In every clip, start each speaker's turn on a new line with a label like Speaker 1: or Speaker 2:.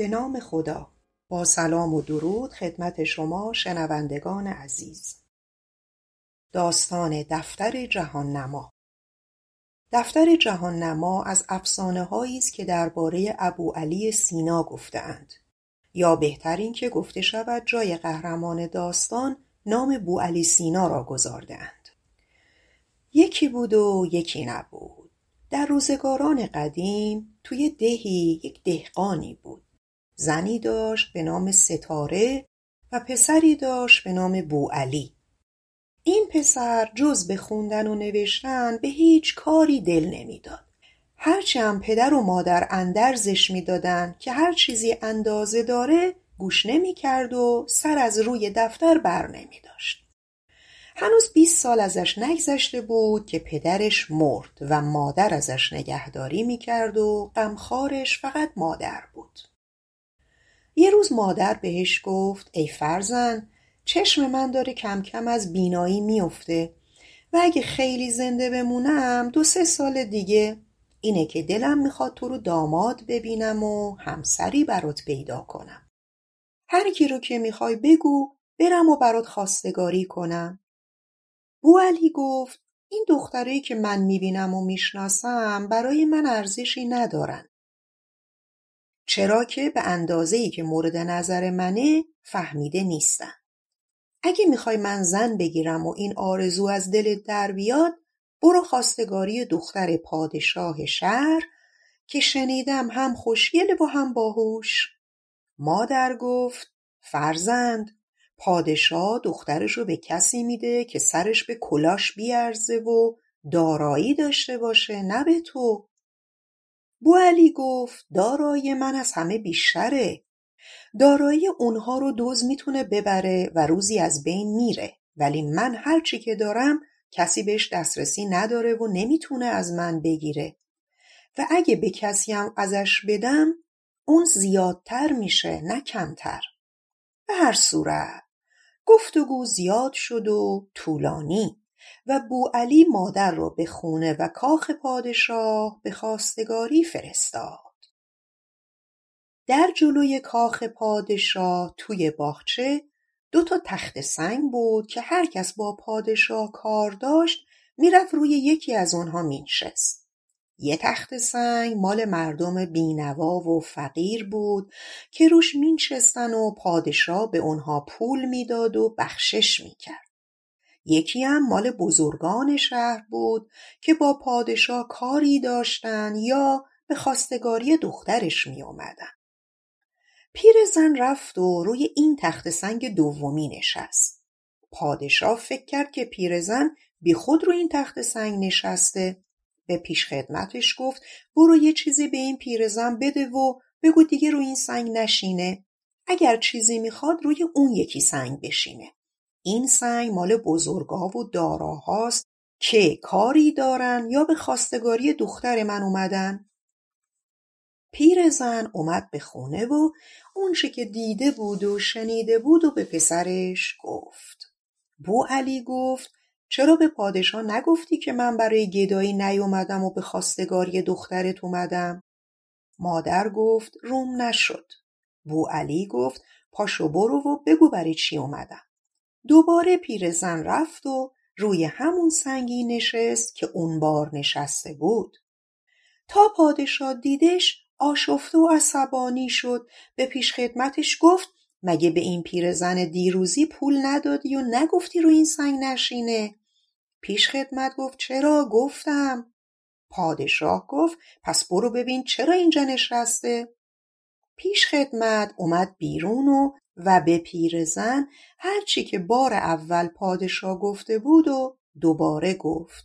Speaker 1: به نام خدا. با سلام و درود خدمت شما شنوندگان عزیز. داستان دفتر جهان نما دفتر جهان نما از افسانه هایی است که درباره ابوعلی سینا گفته اند یا بهتر این که گفته شود جای قهرمان داستان نام بوعلی سینا را گذارده اند یکی بود و یکی نبود. در روزگاران قدیم توی دهی یک دهقانی بود. زنی داشت به نام ستاره و پسری داشت به نام بوعلی این پسر جز به خوندن و نوشتن به هیچ کاری دل نمی‌داد هرچه هم پدر و مادر اندرزش می‌دادند که هر چیزی اندازه داره گوش نمی‌کرد و سر از روی دفتر بر نمی داشت. هنوز بیست سال ازش نگذشته بود که پدرش مرد و مادر ازش نگهداری می‌کرد و غمخوارش فقط مادر بود. یه روز مادر بهش گفت ای فرزند چشم من داره کم کم از بینایی میفته و اگه خیلی زنده بمونم دو سه سال دیگه. اینه که دلم می‌خواد تو رو داماد ببینم و همسری برات پیدا کنم. هر کی رو که می‌خوای بگو برم و برات خواستگاری کنم. بوعلی گفت این دخترایی که من می‌بینم و می‌شناسم برای من ارزشی ندارن. چرا که به اندازه‌ای که مورد نظر منه فهمیده نیستن اگه می‌خوای من زن بگیرم و این آرزو از دلت در بیاد برو خواستگاری دختر پادشاه شهر که شنیدم هم خوشگله و هم باهوش. مادر گفت فرزند پادشاه دخترش رو به کسی میده که سرش به کلاش بیارزه و دارایی داشته باشه نه به تو. بوعلی گفت دارایی من از همه بیشتره. دارایی اونها رو دوز می‌تونه ببره و روزی از بین میره. ولی من هرچی که دارم کسی بهش دسترسی نداره و نمی‌تونه از من بگیره. و اگه به کسی هم ازش بدم اون زیادتر میشه نه کمتر. به هر صورت. گفتگو زیاد شد و طولانی. و بوعلی مادر را به خونه و کاخ پادشاه به خواستگاری فرستاد. در جلوی کاخ پادشاه توی باغچه دو تا تخت سنگ بود که هر کس با پادشاه کار داشت می‌رفت روی یکی از اونها مینشست. یه تخت سنگ مال مردم بینوا و فقیر بود که روش مینشستن و پادشاه به اونها پول می‌داد و بخشش می‌کرد. یکی هم مال بزرگان شهر بود که با پادشاه کاری داشتن یا به خواستگاری دخترش می اومدن. پیرزن رفت و روی این تخت سنگ دومی نشست. پادشاه فکر کرد که پیرزن بی خود رو این تخت سنگ نشسته. به پیش خدمتش گفت برو یه چیزی به این پیرزن بده و بگو دیگه روی این سنگ نشینه. اگر چیزی می‌خواد روی اون یکی سنگ بشینه. این سنگ مال بزرگا و داراهاست که کاری دارن یا به خواستگاری دختر من اومدن. پیرزن اومد به خونه و اونچه که دیده بود و شنیده بود و به پسرش گفت. بو علی گفت چرا به پادشاه نگفتی که من برای گدایی نیومدم و به خواستگاری دخترت اومدم؟ مادر گفت روم نشد. بو علی گفت پاشو برو و بگو برای چی اومدم. دوباره پیرزن رفت و روی همون سنگی نشست که اون بار نشسته بود. تا پادشاه دیدش آشفته و عصبانی شد. به پیش خدمتش گفت مگه به این پیرزن دیروزی پول ندادی و نگفتی رو این سنگ نشینه؟ پیش خدمت گفت چرا؟ گفتم. پادشاه گفت پس برو ببین چرا اینجا نشسته؟ پیش خدمت اومد بیرون و و به پیرزن هرچی که بار اول پادشاه گفته بود و دوباره گفت.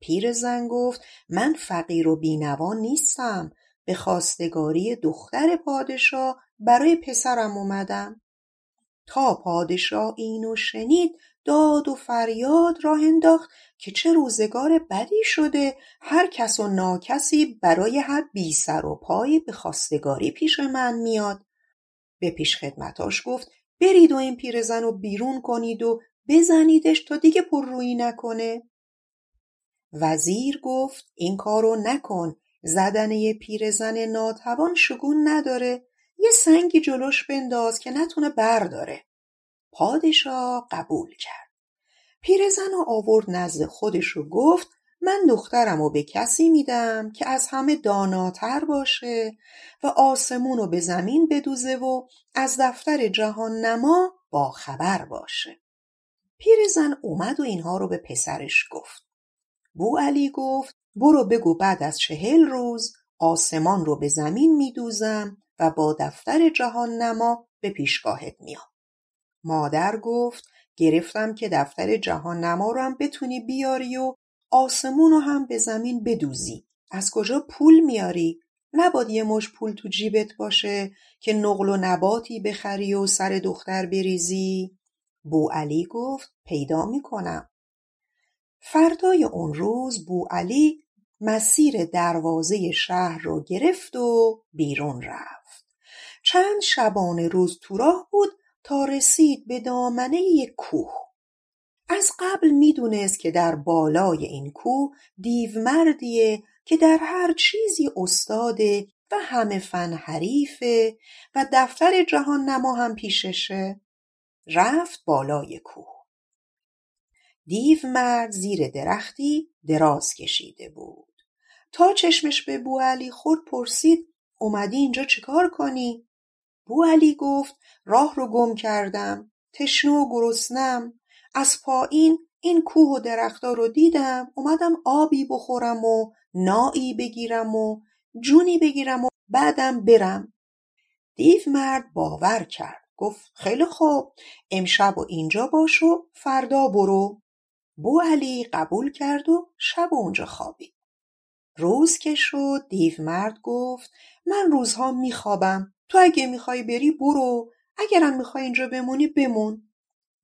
Speaker 1: پیرزن گفت من فقیر و بینوا نیستم. به خواستگاری دختر پادشاه برای پسرم اومدم. تا پادشاه اینو شنید داد و فریاد راه انداخت که چه روزگار بدی شده. هر کس و ناکسی برای هر بی سر و پایی به خواستگاری پیش من میاد. به پیش خدمتاش گفت برید و این پیرزن رو بیرون کنید و بزنیدش تا دیگه پر روی نکنه. وزیر گفت این کارو نکن. زدن یه پیرزن ناتوان شگون نداره. یه سنگی جلوش بنداز که نتونه برداره. پادشاه قبول کرد. پیرزن رو آورد نزد خودش و گفت من دخترم رو به کسی میدم که از همه داناتر باشه و آسمون رو به زمین بدوزه و از دفتر جهان نما با خبر باشه. پیرزن اومد و اینها رو به پسرش گفت. بو علی گفت برو بگو بعد از چهل روز آسمان رو به زمین میدوزم و با دفتر جهان نما به پیشگاهت میام مادر گفت گرفتم که دفتر جهان نما رو هم بتونی بیاری و آسمون رو هم به زمین بدوزی. از کجا پول میاری؟ نباد یه مش پول تو جیبت باشه که نقل و نباتی بخری و سر دختر بریزی. بو علی گفت پیدا می‌کنم. فردای اون روز بو علی مسیر دروازه شهر رو گرفت و بیرون رفت. چند شبانه روز تو راه بود تا رسید به دامنه یک کوه. از قبل می‌دونست که در بالای این کوه دیو مردیه که در هر چیزی استاده و همه فن حریفه و دفتر جهان نما هم پیششه. رفت بالای کوه. دیو مرد زیر درختی دراز کشیده بود. تا چشمش به بوعلی خورد پرسید اومدی اینجا چیکار کنی؟ بوعلی گفت راه رو گم کردم تشنه و گرسنم. از پایین این کوه و درختا رو دیدم اومدم آبی بخورم و نایی بگیرم و جونی بگیرم و بعدم برم. دیو مرد باور کرد گفت خیلی خوب امشب و اینجا باش و فردا برو. بو علی قبول کرد و شب اونجا خوابید. روز که شد دیو مرد گفت من روزها میخوابم. تو اگه می‌خوای بری برو. اگرم می‌خوای اینجا بمونی بمون.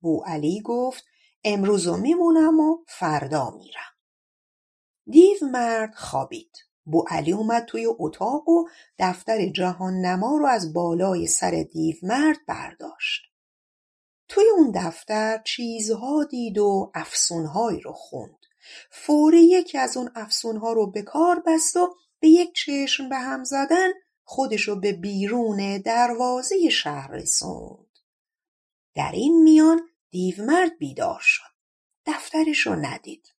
Speaker 1: بو علی گفت امروزو میمونم و فردا میرم. دیو مرد خوابید. بو علی اومد توی اتاق و دفتر جهان نما رو از بالای سر دیو مرد برداشت. توی اون دفتر چیزها دید و افسونهایی رو خوند. فوری یکی از اون افسونها رو به کار بست و به یک چشم به هم زدن خودشو به بیرون دروازه شهر رسوند. در این میان دیومرد بیدار شد. دفترش رو ندید.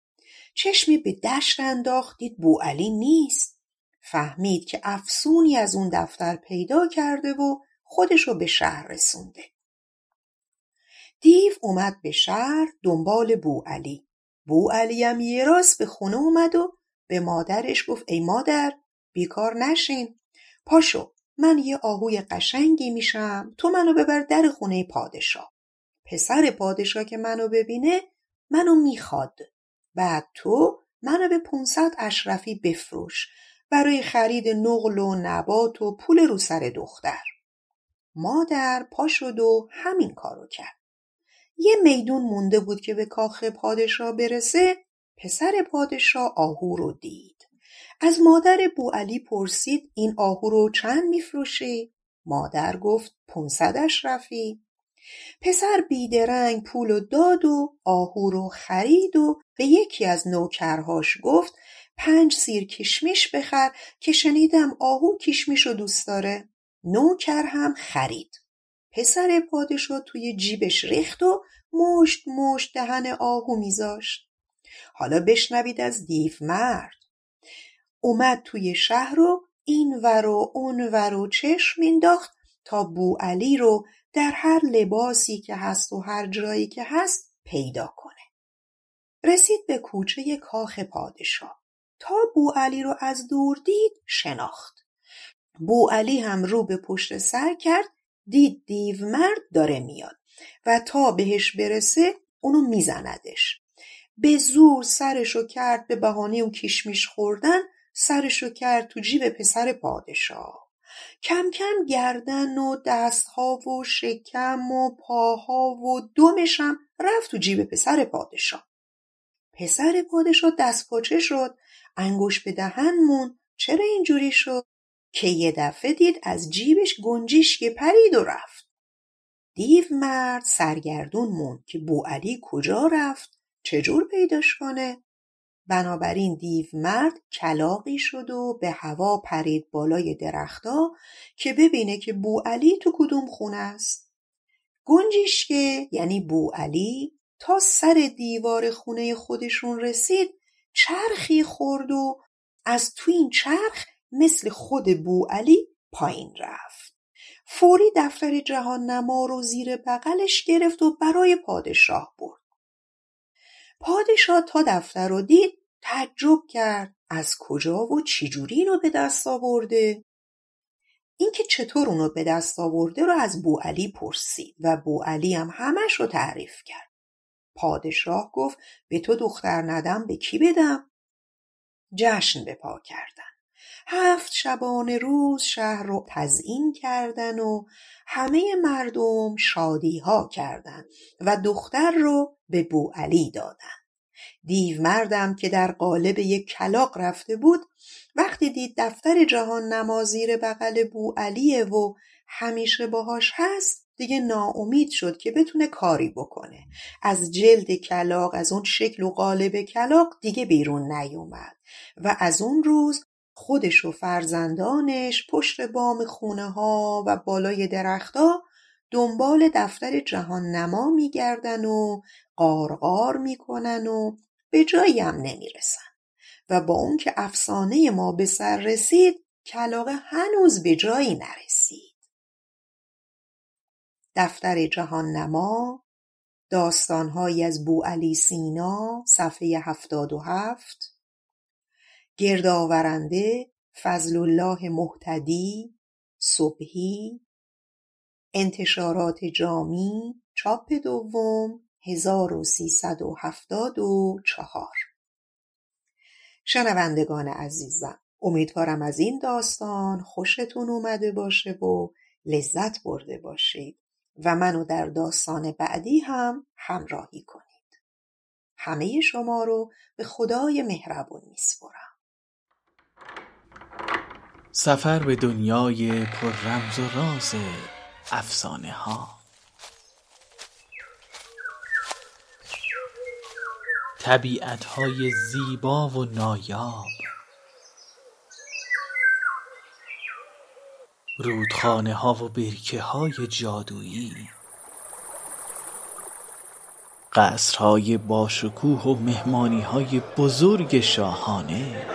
Speaker 1: چشمی به دشت انداخت دید بوعلی نیست. فهمید که افسونی از اون دفتر پیدا کرده و خودشو به شهر رسونده. دیو اومد به شهر دنبال بوعلی. بوعلی هم یه راست به خونه اومد و به مادرش گفت ای مادر بیکار نشین. پاشو من یه آهوی قشنگی میشم. تو منو ببر در خونه پادشاه. پسر پادشاه که منو ببینه منو می‌خواد. بعد تو منو به 500 اشرفی بفروش. برای خرید نقل و نبات و پول رو سر دختر. مادر پا شد و همین کارو کرد. یه میدون مونده بود که به کاخ پادشاه برسه پسر پادشاه آهو رو دید. از مادر بوعلی پرسید این آهو رو چند میفروشی؟ مادر گفت پونصد اشرفی پسر بیدرنگ پول و داد و آهو رو خرید و به یکی از نوکرهاش گفت پنج سیر کشمیش بخر که شنیدم آهو کشمیش رو دوست داره. نوکر هم خرید. پسر پادشاه توی جیبش ریخت و مشت مشت دهن آهو میذاشت. حالا بشنوید از دیو مرد اومد توی شهر و این ور و اون ور و چشم مینداخت تا بو علی رو در هر لباسی که هست و هر جایی که هست پیدا کنه. رسید به کوچه کاخ پادشاه. تا بو علی رو از دور دید شناخت. بو علی هم رو به پشت سر کرد دید دیو مرد داره میاد و تا بهش برسه اونو میزندش. به زور سرشو کرد به بهانه اون کشمیش خوردن سرشو کرد تو جیب پسر پادشاه. کم کم گردن و دستها و شکم و پاها و دمشم رفت تو جیب پسر پادشاه. پسر پادشاه دست پاچه شد انگوش به دهن مون چرا اینجوری شد؟ که یه دفعه دید از جیبش گنجیشک پرید و رفت. دیو مرد سرگردون موند که علی کجا رفت؟ چجور پیداش کنه؟ بنابراین دیو مرد کلاقی شد و به هوا پرید بالای درختا که ببینه که علی تو کدوم خونه است. گنجیشکه یعنی علی تا سر دیوار خونه خودشون رسید چرخی خورد و از تو این چرخ مثل خود علی پایین رفت. فوری دفتر جهان نما رو زیر بغلش گرفت و برای پادشاه برد. پادشاه تا دفتر رو دید تعجب کرد. از کجا و چجوری اینو به دست آورده؟ اینکه چطور اونو به دست آورده رو از علی پرسید و علی هم همش رو تعریف کرد. پادشاه گفت به تو دختر ندم به کی بدم؟ جشن به پا کردن. هفت شبانه روز شهر رو تزئین کردن و همه مردم شادی ها کردن و دختر رو به علی دادن دیو مردم که در قالب یک کلاق رفته بود وقتی دید دفتر جهان نمازیر بغل علیه و همیشه باهاش هست دیگه ناامید شد که بتونه کاری بکنه. از جلد کلاق از اون شکل و قالب کلاق دیگه بیرون نیومد. و از اون روز خودش و فرزندانش پشت بام خونه ها و بالای درختها دنبال دفتر جهان نما میگردن و قارقار می‌کنن و به جایی هم نمی‌رسن. و با اون که افسانه ما به سر رسید کلاقه هنوز به جایی نرسید. دفتر جهان نما داستانهایی از علی سینا صفحه هفتاد و هفت. گردآورنده فضل الله محتدی صبحی انتشارات جامی چاپ دوم 1374 شنوندگان عزیزم امیدوارم از این داستان خوشتون اومده باشه و لذت برده باشید و منو در داستان بعدی هم همراهی کنید. همه شما رو به خدای مهربون میسپرم
Speaker 2: سفر به دنیای پر رمز و راز. افسانه ها طبیعت های زیبا و نایاب. رودخانه ها و برکه های جادویی. قصرهای باشکوه و مهمانی های بزرگ شاهانه.